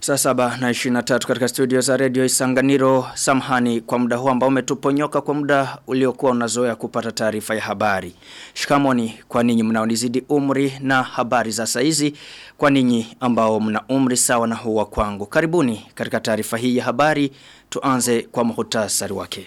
Saa saba na 23 katika studio za radio Isanganiro samhani kwa muda huu ambao umetuponyoka kwa muda uliokuwa unazoea kupata taarifa ya habari. Shikamoni kwa ninyi mnaonizidi umri na habari za saizi kwa ninyi ambao mna umri sawa na huwa kwangu. Karibuni katika taarifa hii ya habari tuanze kwa muhtasari wake.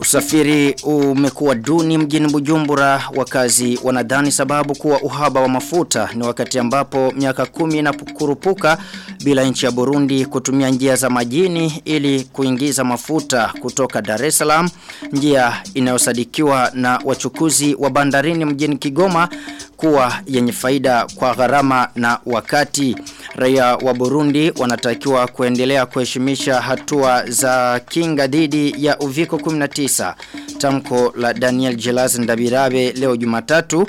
Usafiri umekuwa duni mjini Bujumbura. Wakazi wanadhani sababu kuwa uhaba wa mafuta ni wakati ambapo miaka kumi na kurupuka bila nchi ya Burundi kutumia njia za majini ili kuingiza mafuta kutoka Dar es Salaam njia inayosadikiwa na wachukuzi wa bandarini mjini Kigoma kuwa yenye faida kwa gharama na wakati. Raia wa Burundi wanatakiwa kuendelea kuheshimisha hatua za kinga dhidi ya uviko 19 tamko la Daniel Jelaz Ndabirabe leo Jumatatu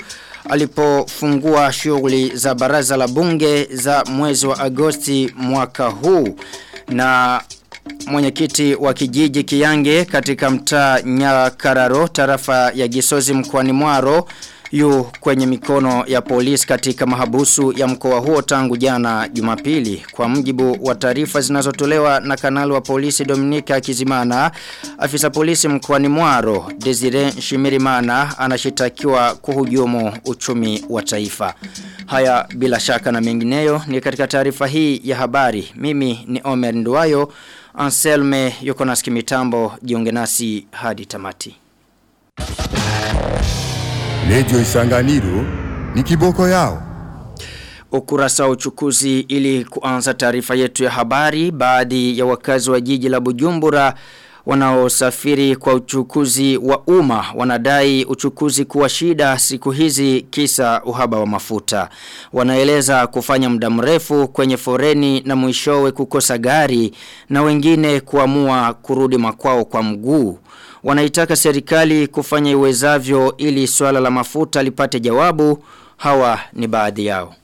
alipofungua shughuli za baraza la bunge za mwezi wa Agosti mwaka huu. Na mwenyekiti wa kijiji Kiyange katika mtaa Nyakararo tarafa ya Gisozi mkoani Mwaro yu kwenye mikono ya polisi katika mahabusu ya mkoa huo tangu jana Jumapili. Kwa mjibu wa taarifa zinazotolewa na kanali wa polisi Dominika Kizimana afisa polisi mkoani Mwaro Desire Shimirimana anashitakiwa kuhujumu uchumi wa taifa. Haya bila shaka na mengineyo ni katika taarifa hii ya habari. Mimi ni Omer nduayo Anselme yuko na mitambo jiunge nasi hadi tamati Redio Isanganiro ni kiboko yao. Ukurasa uchukuzi ili kuanza taarifa yetu ya habari baadhi ya wakazi wa jiji la Bujumbura wanaosafiri kwa uchukuzi wa umma wanadai uchukuzi kuwa shida siku hizi kisa uhaba wa mafuta. Wanaeleza kufanya muda mrefu kwenye foreni na mwishowe kukosa gari na wengine kuamua kurudi makwao kwa mguu. Wanaitaka serikali kufanya iwezavyo ili swala la mafuta lipate jawabu. Hawa ni baadhi yao.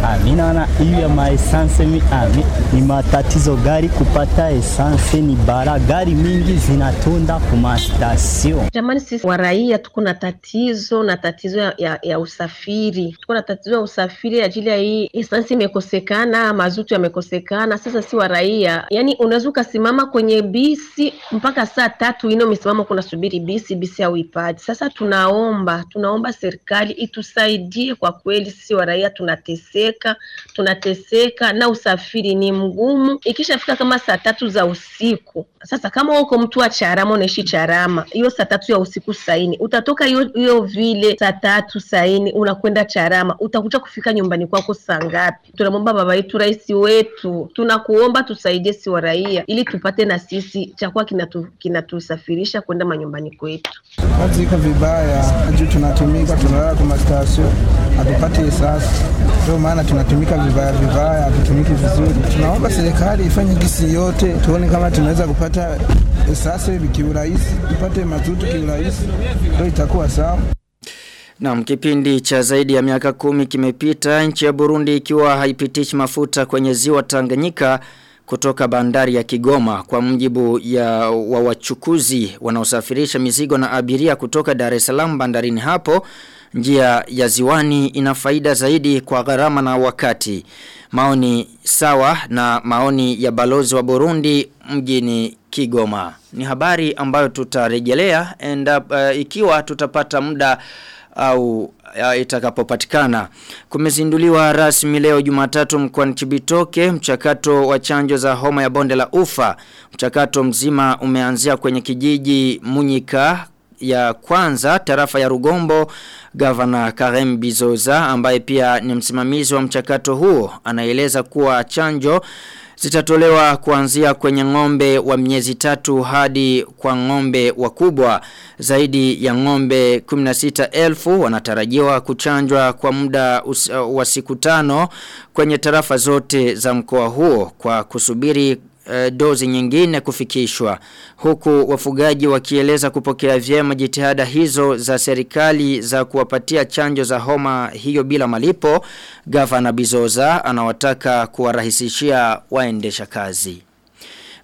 Mimi naona hiyo ya maesanse mi, ami, ni matatizo gari kupata esanse ni bara gari mingi zinatunda kumastasio. Jamani, sisi wa raia tuko na tatizo na tatizo ya, ya, ya usafiri, tuko na tatizo ya usafiri ajili ya hii esansi imekosekana, mazutu yamekosekana. Sasa si wa raia, yani unaweza ukasimama kwenye bisi mpaka saa tatu ine umesimama kuna subiri bisi, bisi hauipati. Sasa tunaomba tunaomba serikali itusaidie kwa kweli, sisi wa raia tunateseka tunateseka tunateseka na usafiri ni mgumu. Ikishafika kama saa tatu za usiku sasa kama uko mtu wa charama unaishi charama hiyo saa tatu ya usiku saini utatoka hiyo vile saa tatu saini unakwenda charama utakuja kufika nyumbani kwako saa ngapi? Tunamwomba baba yetu rais wetu tunakuomba tusaidie si wa raia ili tupate na sisi chakuwa kinatusafirisha kinatu kwenda manyumbani kwetu. Kazi iko vibaya juu tunatumika tunalala kwa mastasio hatupati risasi. ndio maana tunatumika vibaya vibaya, hatutumiki vizuri. Tunaomba serikali ifanye gisi yote, tuone kama tunaweza kupata risasi kiurahisi, tupate mazutu kiurahisi, ndio itakuwa sawa. Na kipindi cha zaidi ya miaka kumi kimepita nchi ya Burundi ikiwa haipitishi mafuta kwenye ziwa Tanganyika kutoka bandari ya Kigoma kwa mjibu ya wawachukuzi wanaosafirisha mizigo na abiria kutoka Dar es Salaam bandarini hapo njia ya ziwani ina faida zaidi kwa gharama na wakati. Maoni sawa na maoni ya balozi wa Burundi mjini Kigoma. Ni habari ambayo tutarejelea up, uh, ikiwa tutapata muda au uh, itakapopatikana. Kumezinduliwa rasmi leo Jumatatu mkoani Chibitoke mchakato wa chanjo za homa ya bonde la ufa. Mchakato mzima umeanzia kwenye kijiji Munyika ya kwanza tarafa ya Rugombo gavana Karem Bizoza ambaye pia ni msimamizi wa mchakato huo anaeleza kuwa chanjo zitatolewa kuanzia kwenye ng'ombe wa miezi tatu hadi kwa ng'ombe wakubwa. Zaidi ya ng'ombe 16,000 wanatarajiwa kuchanjwa kwa muda wa siku tano kwenye tarafa zote za mkoa huo kwa kusubiri dozi nyingine kufikishwa. Huku wafugaji wakieleza kupokea vyema jitihada hizo za serikali za kuwapatia chanjo za homa hiyo bila malipo gavana Bizoza anawataka kuwarahisishia waendesha kazi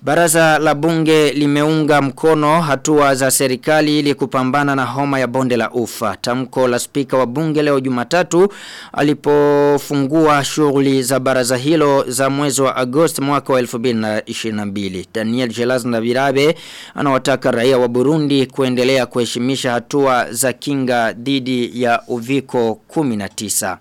Baraza la bunge limeunga mkono hatua za serikali ili kupambana na homa ya bonde la ufa. Tamko la spika wa bunge leo jumatatu alipofungua shughuli za baraza hilo za mwezi wa Agosti mwaka wa 2022. Daniel Gelaz Ndabirabe anawataka raia wa Burundi kuendelea kuheshimisha hatua za kinga dhidi ya uviko 19.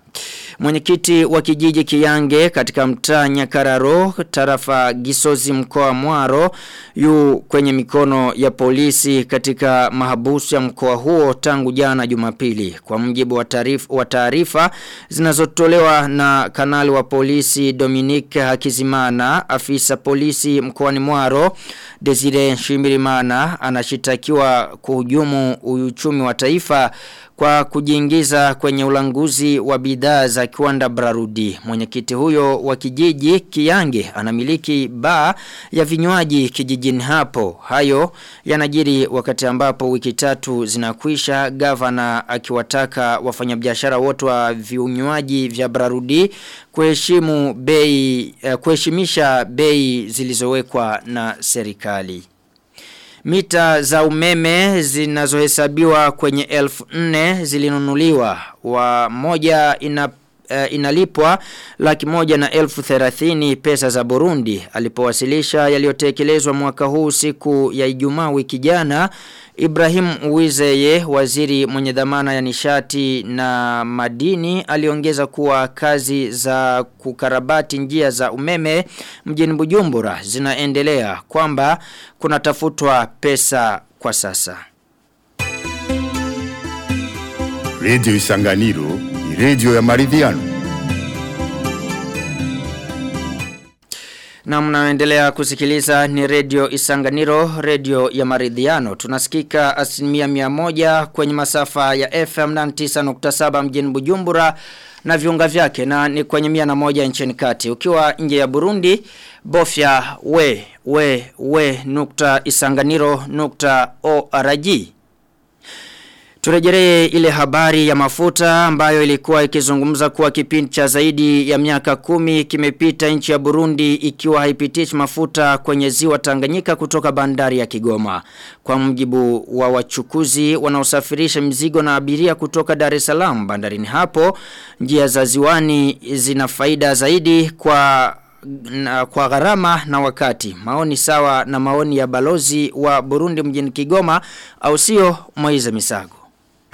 Mwenyekiti wa kijiji Kiyange katika mtaa Nyakararo tarafa Gisozi mkoa Mwaro yu kwenye mikono ya polisi katika mahabusu ya mkoa huo tangu jana Jumapili. Kwa mjibu wa taarifa wa taarifa zinazotolewa na kanali wa polisi Dominique Hakizimana afisa polisi mkoani Mwaro Desire Shimirimana anashitakiwa kuhujumu uchumi wa taifa kwa kujiingiza kwenye ulanguzi wa bidhaa za kiwanda Brarudi. Mwenyekiti huyo wa kijiji Kiange anamiliki ba ya vinywaji kijijini hapo. Hayo yanajiri wakati ambapo wiki tatu zinakwisha gavana akiwataka wafanyabiashara wote wa vinywaji vya Brarudi kuheshimu bei uh, kuheshimisha bei zilizowekwa na serikali. Mita za umeme zinazohesabiwa kwenye elfu nne zilinunuliwa. Wa moja ina uh, inalipwa laki moja na elfu therathini pesa za Burundi alipowasilisha yaliyotekelezwa mwaka huu siku ya Ijumaa wiki jana Ibrahim Uwizeye waziri mwenye dhamana ya nishati na madini aliongeza kuwa kazi za kukarabati njia za umeme mjini Bujumbura zinaendelea kwamba kunatafutwa pesa kwa sasa. Radio Isanganiro ni radio ya maridhiano. Na mnaendelea kusikiliza ni redio Isanganiro, redio ya maridhiano. Tunasikika asilimia mia moja kwenye masafa ya FM 99.7 mjini Bujumbura na viunga vyake na ni kwenye mia na moja nchini kati. Ukiwa nje ya Burundi, bofya we, we, we, nukta isanganiro, nukta ORG. Turejelee ile habari ya mafuta ambayo ilikuwa ikizungumza kuwa kipindi cha zaidi ya miaka kumi kimepita nchi ya Burundi ikiwa haipitishi mafuta kwenye ziwa Tanganyika kutoka bandari ya Kigoma. Kwa mjibu wa wachukuzi wanaosafirisha mzigo na abiria kutoka Dar es Salaam bandarini hapo, njia za ziwani zina faida zaidi kwa na kwa gharama na wakati. Maoni sawa na maoni ya balozi wa Burundi mjini Kigoma au sio Moize Misago.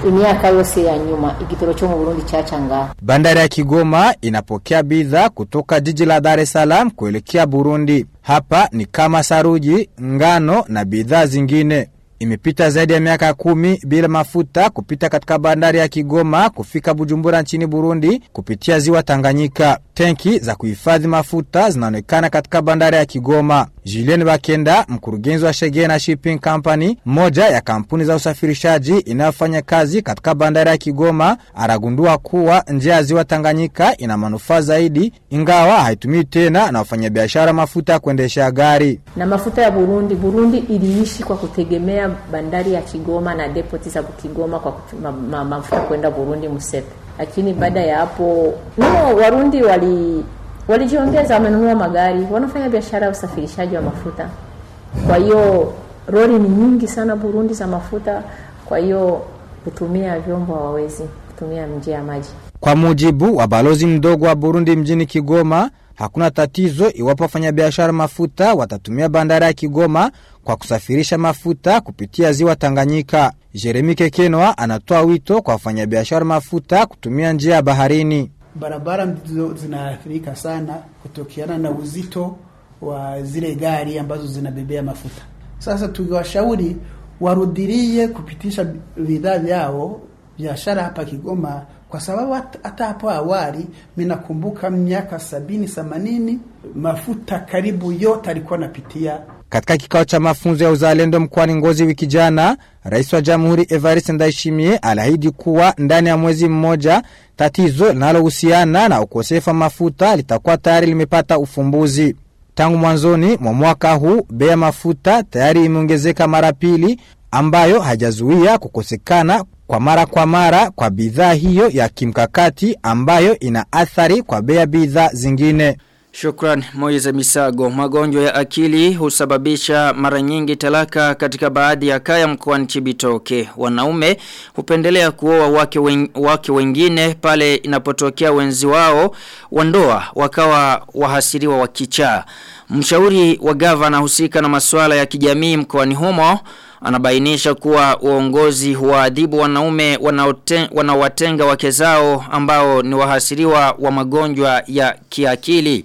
Imyaka yose ya nyuma igitoro cyo mu Burundi cyacanga Bandari ya Kigoma inapokea bidhaa kutoka jiji la Dar es Salaam kuelekea Burundi. Hapa ni kama saruji, ngano na bidhaa zingine. Imepita zaidi ya miaka kumi bila mafuta kupita katika bandari ya Kigoma kufika Bujumbura nchini Burundi kupitia ziwa Tanganyika. Tenki za kuhifadhi mafuta zinaonekana katika bandari ya Kigoma. Julien Bakenda, mkurugenzi wa Shegena Shipping Company, moja ya kampuni za usafirishaji inayofanya kazi katika bandari ya Kigoma, aragundua kuwa njia ya ziwa Tanganyika ina manufaa zaidi ingawa haitumii tena na wafanyabiashara mafuta ya kuendesha gari. na mafuta ya Burundi. Burundi iliishi kwa kutegemea bandari ya Kigoma na depoti za Kigoma kwa mafuta kwenda Burundi Musepe, lakini baada ya hapo no, Warundi wali walijiongeza, wamenunua magari, wanafanya biashara ya usafirishaji wa mafuta. Kwa hiyo lori ni nyingi sana Burundi za mafuta, kwa hiyo kutumia vyombo hawawezi kutumia njia ya maji. Kwa mujibu wa balozi mdogo wa Burundi mjini Kigoma, hakuna tatizo iwapo wafanyabiashara mafuta watatumia bandara ya Kigoma kwa kusafirisha mafuta kupitia ziwa Tanganyika. Jeremy Kekenwa anatoa wito kwa wafanyabiashara mafuta kutumia njia ya baharini. barabara ndizo zinaathirika sana kutokiana na uzito wa zile gari ambazo zinabebea mafuta. Sasa tukiwashauri warudilie kupitisha bidhaa vyao biashara hapa Kigoma, kwa sababu hata hapo awali minakumbuka nakumbuka miaka sabini themanini mafuta karibu yote alikuwa anapitia Katika kikao cha mafunzo ya uzalendo mkoani Ngozi wiki jana, Rais wa Jamhuri Evariste ndaishimie aliahidi kuwa ndani ya mwezi mmoja tatizo linalohusiana na ukosefu wa mafuta litakuwa tayari limepata ufumbuzi. Tangu mwanzoni mwa mwaka huu bei ya mafuta tayari imeongezeka mara pili, ambayo hajazuia kukosekana kwa mara kwa mara kwa bidhaa hiyo ya kimkakati ambayo ina athari kwa bei ya bidhaa zingine. Shukran Moize Misago. Magonjwa ya akili husababisha mara nyingi talaka katika baadhi ya kaya mkoani Chibitoke. Wanaume hupendelea kuoa wake, wen, wake wengine pale inapotokea wenzi wao wandoa wakawa wahasiriwa wakichaa. Mshauri wa gavana husika na masuala ya kijamii mkoani humo anabainisha kuwa uongozi huwaadhibu wanaume wanaowatenga wake zao ambao ni wahasiriwa wa magonjwa ya kiakili.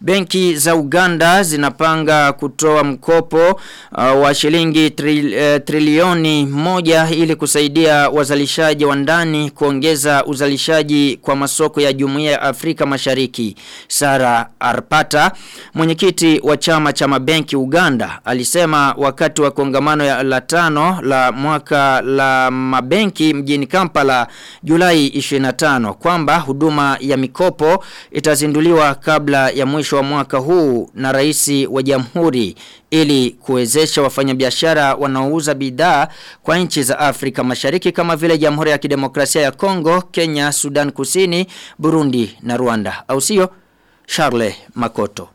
Benki za Uganda zinapanga kutoa mkopo uh, wa shilingi tri, uh, trilioni moja ili kusaidia wazalishaji wa ndani kuongeza uzalishaji kwa masoko ya Jumuiya ya Afrika Mashariki. Sara Arpata, mwenyekiti wa chama cha mabenki Uganda, alisema wakati wa kongamano ya la tano la mwaka la mabenki mjini Kampala Julai 25 kwamba huduma ya mikopo itazinduliwa kabla ya mwisho wa mwaka huu na rais wa jamhuri ili kuwezesha wafanyabiashara wanaouza bidhaa kwa nchi za Afrika Mashariki kama vile Jamhuri ya Kidemokrasia ya Kongo, Kenya, Sudan Kusini, Burundi na Rwanda. Au sio? Charles Makoto.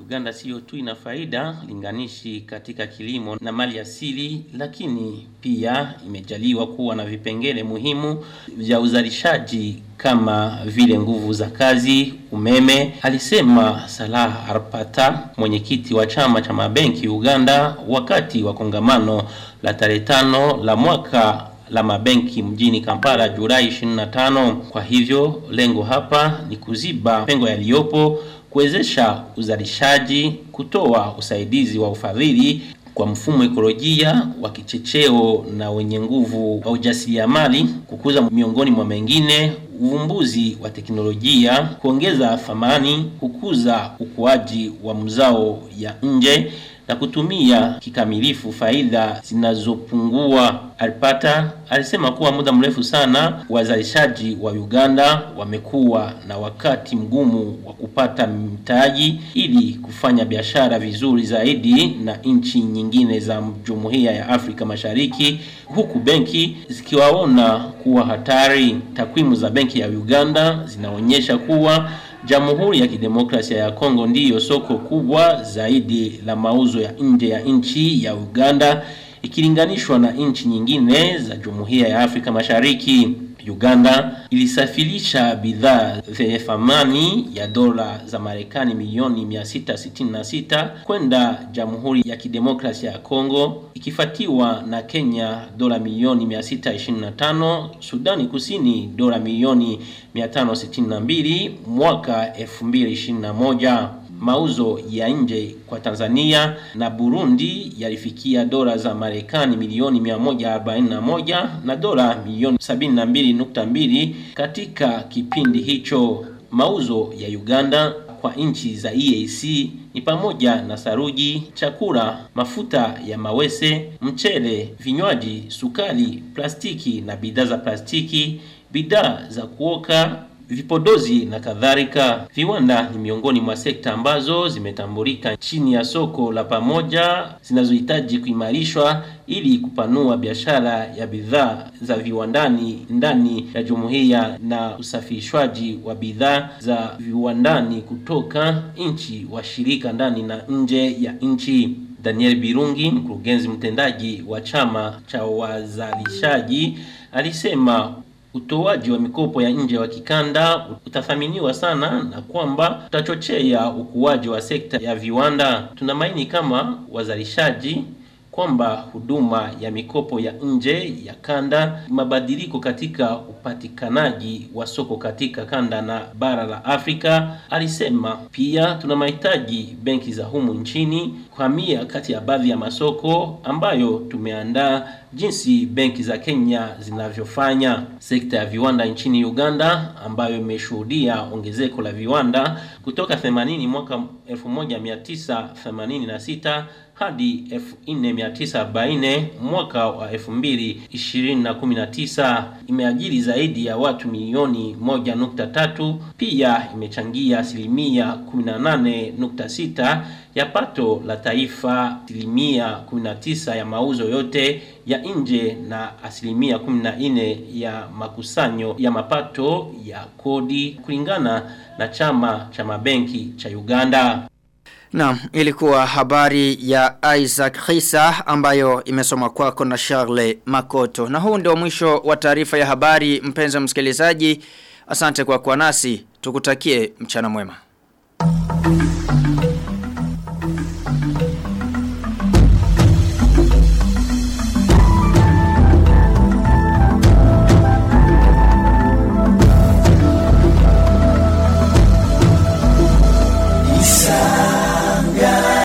Uganda sio tu ina faida linganishi katika kilimo na mali asili, lakini pia imejaliwa kuwa na vipengele muhimu vya uzalishaji kama vile nguvu za kazi, umeme, alisema Salah Arpata, mwenyekiti wa chama cha mabenki Uganda, wakati wa kongamano la tarehe tano la mwaka la mabenki mjini Kampala Julai 25. Kwa hivyo lengo hapa ni kuziba pengo yaliyopo kuwezesha uzalishaji, kutoa usaidizi wa ufadhili kwa mfumo ekolojia wa kichecheo na wenye nguvu wa ujasiriamali, kukuza miongoni mwa mengine uvumbuzi wa teknolojia, kuongeza thamani, kukuza ukuaji wa mzao ya nje na kutumia kikamilifu faida zinazopungua. Alipata alisema kuwa muda mrefu sana wazalishaji wa Uganda wamekuwa na wakati mgumu wa kupata mtaji ili kufanya biashara vizuri zaidi na nchi nyingine za Jumuiya ya Afrika Mashariki, huku benki zikiwaona kuwa hatari. Takwimu za benki ya Uganda zinaonyesha kuwa Jamhuri ya Kidemokrasia ya Kongo ndiyo soko kubwa zaidi la mauzo ya nje ya nchi ya Uganda ikilinganishwa na nchi nyingine za Jumuiya ya Afrika Mashariki. Uganda ilisafirisha bidhaa zenye thamani ya dola za Marekani milioni 666 kwenda Jamhuri ya Kidemokrasia ya Kongo ikifuatiwa na Kenya dola milioni 625, Sudani Kusini dola milioni 562 mwaka 2021 mauzo ya nje kwa Tanzania na Burundi yalifikia dola za Marekani milioni 141 na dola milioni 72.2 katika kipindi hicho. Mauzo ya Uganda kwa nchi za EAC ni pamoja na saruji, chakula, mafuta ya mawese, mchele, vinywaji, sukari, plastiki na bidhaa za plastiki, bidhaa za kuoka vipodozi na kadhalika. Viwanda ni miongoni mwa sekta ambazo zimetambulika chini ya soko la pamoja zinazohitaji kuimarishwa ili kupanua biashara ya bidhaa za viwandani ndani ya jumuiya na usafirishwaji wa bidhaa za viwandani kutoka nchi washirika ndani na nje ya nchi. Daniel Birungi, mkurugenzi mtendaji wa chama cha wazalishaji, alisema utoaji wa mikopo ya nje wa kikanda utathaminiwa sana na kwamba utachochea ukuaji wa sekta ya viwanda. Tunamaini kama wazalishaji kwamba huduma ya mikopo ya nje ya kanda, mabadiliko katika upatikanaji wa soko katika kanda na bara la Afrika. Alisema pia tuna mahitaji benki za humu nchini kuhamia kati ya baadhi ya masoko ambayo tumeandaa jinsi benki za Kenya zinavyofanya. Sekta ya viwanda nchini Uganda ambayo imeshuhudia ongezeko la viwanda kutoka 80 mwaka 1986 hadi 4940 mwaka wa 2019, imeajiri zaidi ya watu milioni 1.3 pia imechangia asilimia 18.6 ya pato la taifa asilimia 19 ya mauzo yote ya nje na asilimia 14 ya makusanyo ya mapato ya kodi kulingana na chama cha mabenki cha Uganda. Na ilikuwa habari ya Isaac Khisa ambayo imesoma kwako na Charles Makoto. Na huu ndio mwisho wa taarifa ya habari mpenzi msikilizaji. Asante kwa kuwa nasi. Tukutakie mchana mwema.